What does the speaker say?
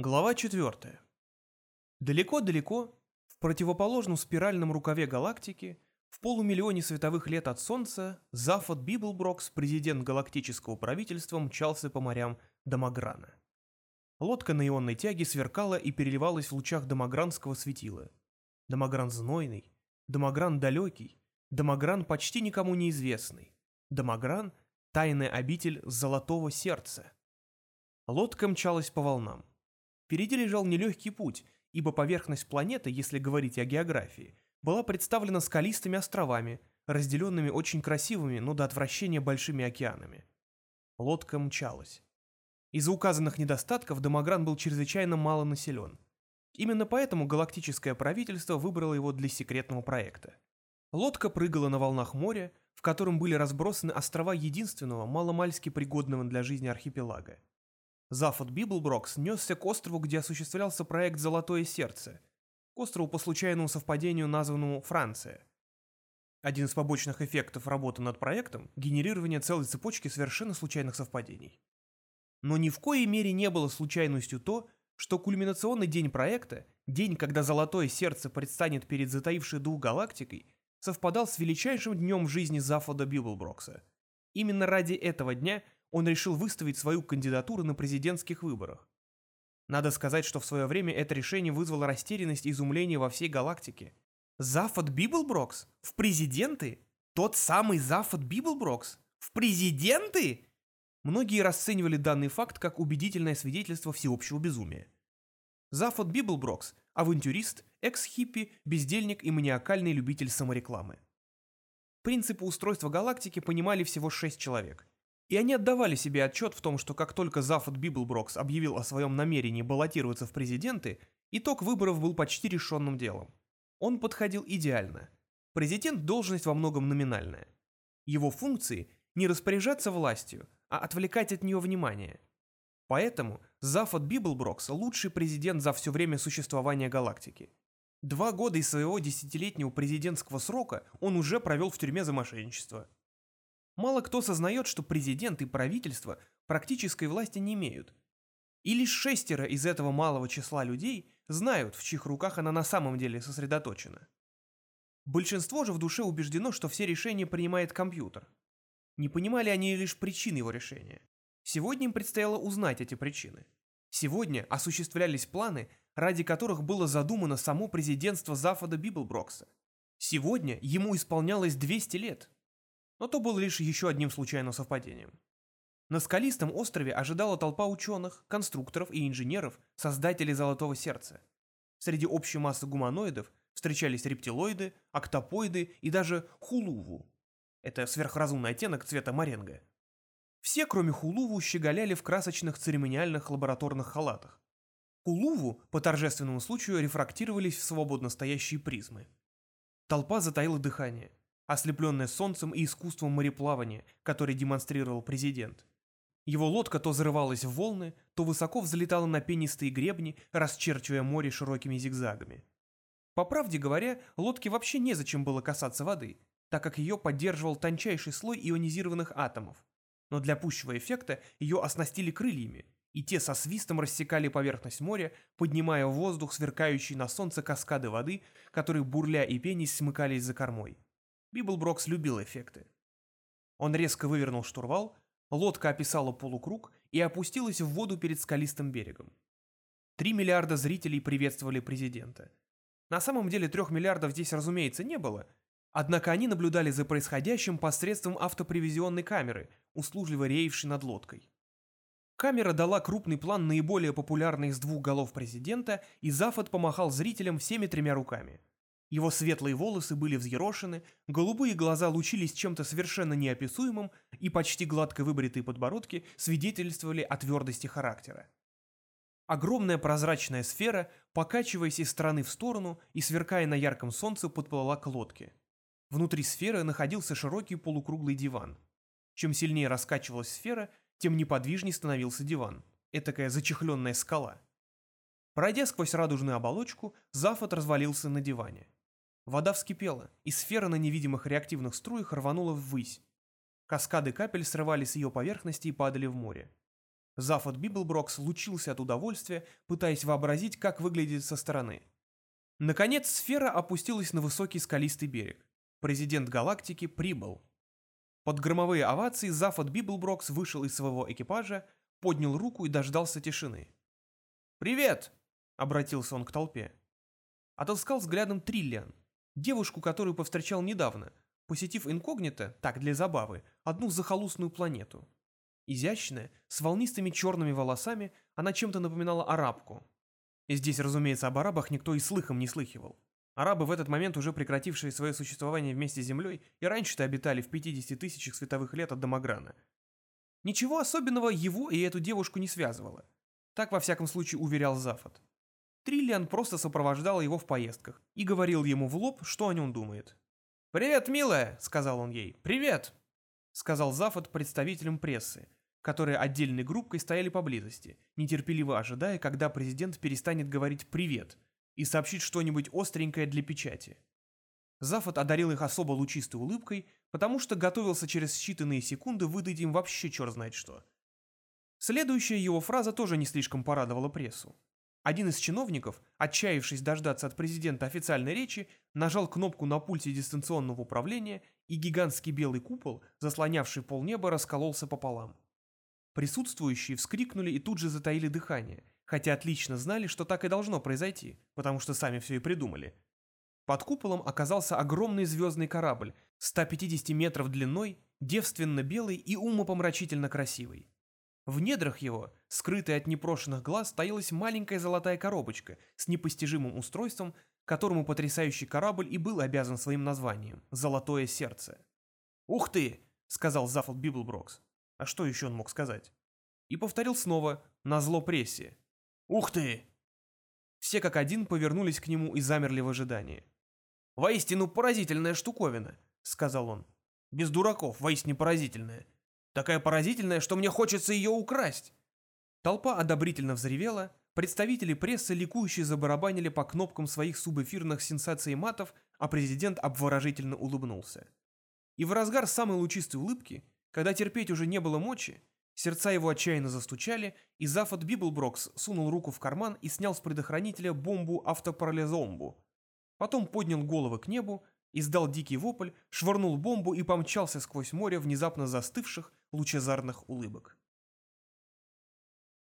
Глава 4. Далеко-далеко, в противоположном спиральном рукаве галактики, в полумиллионе световых лет от Солнца, Зафод Библброкс, президент галактического правительства, мчался по морям Домограна. Лодка на ионной тяге сверкала и переливалась в лучах домогранского светила. Домогран знойный, Домогран далекий, Домогран почти никому неизвестный, Домогран — тайная обитель золотого сердца. Лодка мчалась по волнам. Впереди лежал нелегкий путь, ибо поверхность планеты, если говорить о географии, была представлена скалистыми островами, разделенными очень красивыми, но до отвращения большими океанами. Лодка мчалась. Из-за указанных недостатков Домогран был чрезвычайно мало населен. Именно поэтому галактическое правительство выбрало его для секретного проекта. Лодка прыгала на волнах моря, в котором были разбросаны острова единственного, маломальски пригодного для жизни архипелага. Зафод Библброкс несся к острову, где осуществлялся проект «Золотое сердце», к острову по случайному совпадению, названному Франция. Один из побочных эффектов работы над проектом – генерирование целой цепочки совершенно случайных совпадений. Но ни в коей мере не было случайностью то, что кульминационный день проекта, день, когда Золотое Сердце предстанет перед затаившей дух галактикой, совпадал с величайшим днем в жизни Зафода Библброкса. Именно ради этого дня – он решил выставить свою кандидатуру на президентских выборах. Надо сказать, что в свое время это решение вызвало растерянность и изумление во всей галактике. Зафод Библброкс? В президенты? Тот самый Зафод Библброкс? В президенты? Многие расценивали данный факт как убедительное свидетельство всеобщего безумия. Зафод Библброкс – авантюрист, экс-хиппи, бездельник и маниакальный любитель саморекламы. Принципы устройства галактики понимали всего шесть человек. И они отдавали себе отчет в том, что как только Зафод Библброкс объявил о своем намерении баллотироваться в президенты, итог выборов был почти решенным делом. Он подходил идеально. Президент – должность во многом номинальная. Его функции – не распоряжаться властью, а отвлекать от нее внимание. Поэтому Зафод Библброкс – лучший президент за все время существования галактики. Два года из своего десятилетнего президентского срока он уже провел в тюрьме за мошенничество – Мало кто сознает, что президент и правительство практической власти не имеют. И лишь шестеро из этого малого числа людей знают, в чьих руках она на самом деле сосредоточена. Большинство же в душе убеждено, что все решения принимает компьютер. Не понимали они лишь причин его решения. Сегодня им предстояло узнать эти причины. Сегодня осуществлялись планы, ради которых было задумано само президентство Зафода Библброкса. Сегодня ему исполнялось 200 лет, но то было лишь еще одним случайным совпадением. На скалистом острове ожидала толпа ученых, конструкторов и инженеров, создателей Золотого Сердца. Среди общей массы гуманоидов встречались рептилоиды, октопоиды и даже хулуву. Это сверхразумный оттенок цвета моренго. Все, кроме хулуву, щеголяли в красочных церемониальных лабораторных халатах. Хулуву по торжественному случаю рефрактировались в свободно стоящие призмы. Толпа затаила дыхание ослепленная солнцем и искусством мореплавания, который демонстрировал президент. Его лодка то зарывалась в волны, то высоко взлетала на пенистые гребни, расчерчивая море широкими зигзагами. По правде говоря, лодке вообще незачем было касаться воды, так как ее поддерживал тончайший слой ионизированных атомов. Но для пущего эффекта ее оснастили крыльями, и те со свистом рассекали поверхность моря, поднимая в воздух сверкающие на солнце каскады воды, которые бурля и пенись смыкались за кормой. Библброкс любил эффекты. Он резко вывернул штурвал, лодка описала полукруг и опустилась в воду перед скалистым берегом. Три миллиарда зрителей приветствовали президента. На самом деле трех миллиардов здесь, разумеется, не было, однако они наблюдали за происходящим посредством автопривизионной камеры, услужливо реевшей над лодкой. Камера дала крупный план наиболее популярной из двух голов президента, и Зафот помахал зрителям всеми тремя руками – его светлые волосы были взъерошены, голубые глаза лучились чем-то совершенно неописуемым, и почти гладко выбритые подбородки свидетельствовали о твердости характера. Огромная прозрачная сфера, покачиваясь из стороны в сторону и сверкая на ярком солнце, подплыла к лодке. Внутри сферы находился широкий полукруглый диван. Чем сильнее раскачивалась сфера, тем неподвижнее становился диван. Этакая зачехленная скала. Пройдя сквозь радужную оболочку, Зафот развалился на диване. Вода вскипела, и сфера на невидимых реактивных струях рванула ввысь. Каскады капель срывались с ее поверхности и падали в море. Зафод Библброкс лучился от удовольствия, пытаясь вообразить, как выглядит со стороны. Наконец, сфера опустилась на высокий скалистый берег. Президент галактики прибыл. Под громовые овации Зафод Библброкс вышел из своего экипажа, поднял руку и дождался тишины. «Привет!» — обратился он к толпе. Отыскал взглядом Триллиан, девушку, которую повстречал недавно, посетив инкогнито, так для забавы, одну захолустную планету. Изящная, с волнистыми черными волосами, она чем-то напоминала арабку. И здесь, разумеется, об арабах никто и слыхом не слыхивал. Арабы в этот момент, уже прекратившие свое существование вместе с Землей, и раньше-то обитали в 50 тысячах световых лет от Домограна. Ничего особенного его и эту девушку не связывало. Так, во всяком случае, уверял Зафот. Триллиан просто сопровождал его в поездках и говорил ему в лоб, что о нем думает. «Привет, милая!» — сказал он ей. «Привет!» — сказал Зафот представителям прессы, которые отдельной группкой стояли поблизости, нетерпеливо ожидая, когда президент перестанет говорить «привет», и сообщить что-нибудь остренькое для печати. Зафот одарил их особо лучистой улыбкой, потому что готовился через считанные секунды выдать им вообще черт знает что. Следующая его фраза тоже не слишком порадовала прессу. Один из чиновников, отчаявшись дождаться от президента официальной речи, нажал кнопку на пульте дистанционного управления, и гигантский белый купол, заслонявший полнеба, раскололся пополам. Присутствующие вскрикнули и тут же затаили дыхание, хотя отлично знали, что так и должно произойти, потому что сами все и придумали. Под куполом оказался огромный звездный корабль, 150 метров длиной, девственно белый и умопомрачительно красивый. В недрах его, скрытой от непрошенных глаз, стоялась маленькая золотая коробочка с непостижимым устройством, которому потрясающий корабль и был обязан своим названием – «Золотое сердце». «Ух ты!» – сказал Зафод Библброкс. А что еще он мог сказать? И повторил снова, назло прессе. «Ух ты!» Все как один повернулись к нему и замерли в ожидании. «Воистину поразительная штуковина», — сказал он. «Без дураков, воистину поразительная. Такая поразительная, что мне хочется ее украсть». Толпа одобрительно взревела, представители прессы ликующе забарабанили по кнопкам своих субэфирных сенсациематов, а президент обворожительно улыбнулся. И в разгар самой лучистой улыбки, когда терпеть уже не было мочи, Сердца его отчаянно застучали, и Зафод Библброкс сунул руку в карман и снял с предохранителя бомбу автопарализомбу. Потом поднял головы к небу, издал дикий вопль, швырнул бомбу и помчался сквозь море внезапно застывших лучезарных улыбок.